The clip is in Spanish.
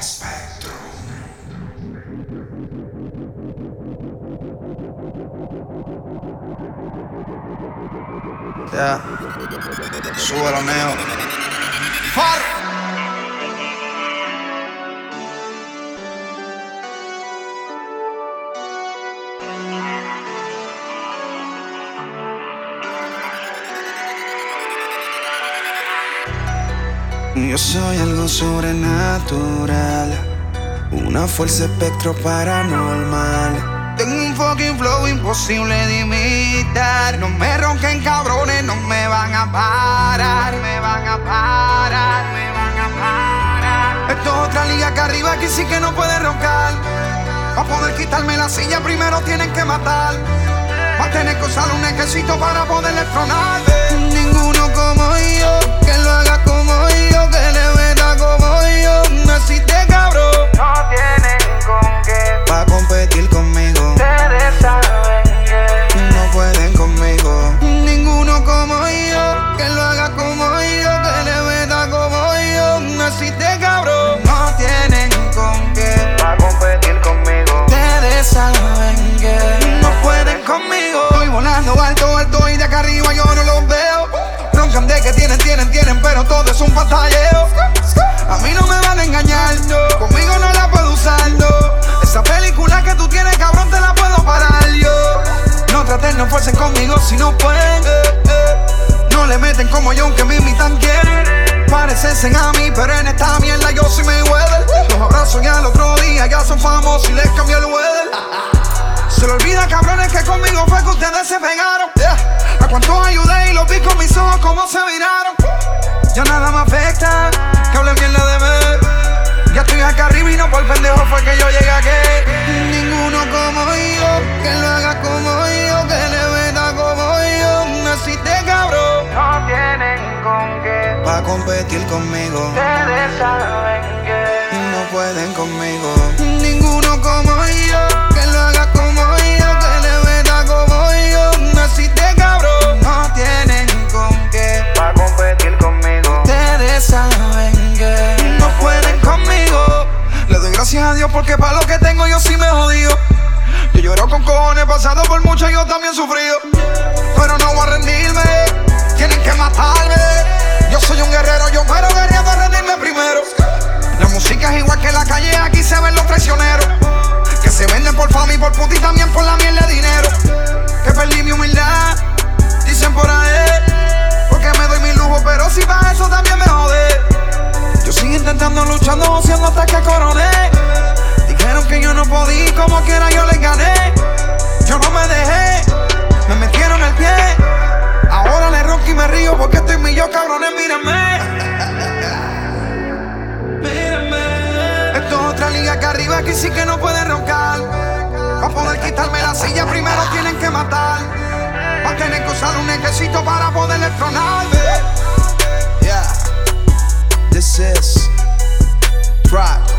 Spectrum. Yeah. Su Romeo. Forza! Yo soy algo sobrenatural, una fuerza espectro paranormal. Tengo un fucking flow imposible de imitar. No me ronquen cabrones, no me van a parar. Me van a parar, me van a parar. Esto es otra liga acá arriba que sí que no puede roncar. Para poder quitarme la silla primero tienen que matar. Va a tener que usar un ejército para poderle tronar. Ninguno como yo, conmigo si no pueden. No le meten como yo, aunque me imitan quieren. Parecense a mí, pero en esta mierda yo soy Mayweather. Los abrazos ya al otro día ya son famosos y les cambió el weather. Se le olvida, cabrones, que conmigo fue que ustedes se pegaron. A cuántos ayudé y los vi con mis ojos como se viraron. Ya nada me afecta, que hablen mierda de mí. Ya estoy acá arriba y no por pendejo competir conmigo, ustedes saben que no pueden conmigo. Ninguno como yo, que lo haga como yo, que le meta como yo. No existe cabrón. No tienen con qué. va a competir conmigo. Ustedes saben que no pueden conmigo. Le doy gracias a Dios porque para lo que tengo yo sí me jodido. Yo lloro con cojones, pasado por mucho, yo también sufrido. Pero no voy a rendirme, tienen que matarme. Yo soy un guerrero, yo muero queriendo rendirme primero. La música es igual que la calle, aquí se ven los traicioneros. Que se venden por fama y por puta y también por la mierda de dinero. Que perdí mi humildad, dicen por ahí. Porque me doy mi lujo, pero si para eso también me jode. Yo sigo intentando, luchando, haciendo hasta que coroné. Dijeron que yo no podía, como quiera yo les gané. Yo no me dejé, acá arriba que sí que no pueden roncar. Para poder quitarme la silla, primero tienen que matar. Va a tener que usar un ejército para poder tronarme. Yeah. This is Pride.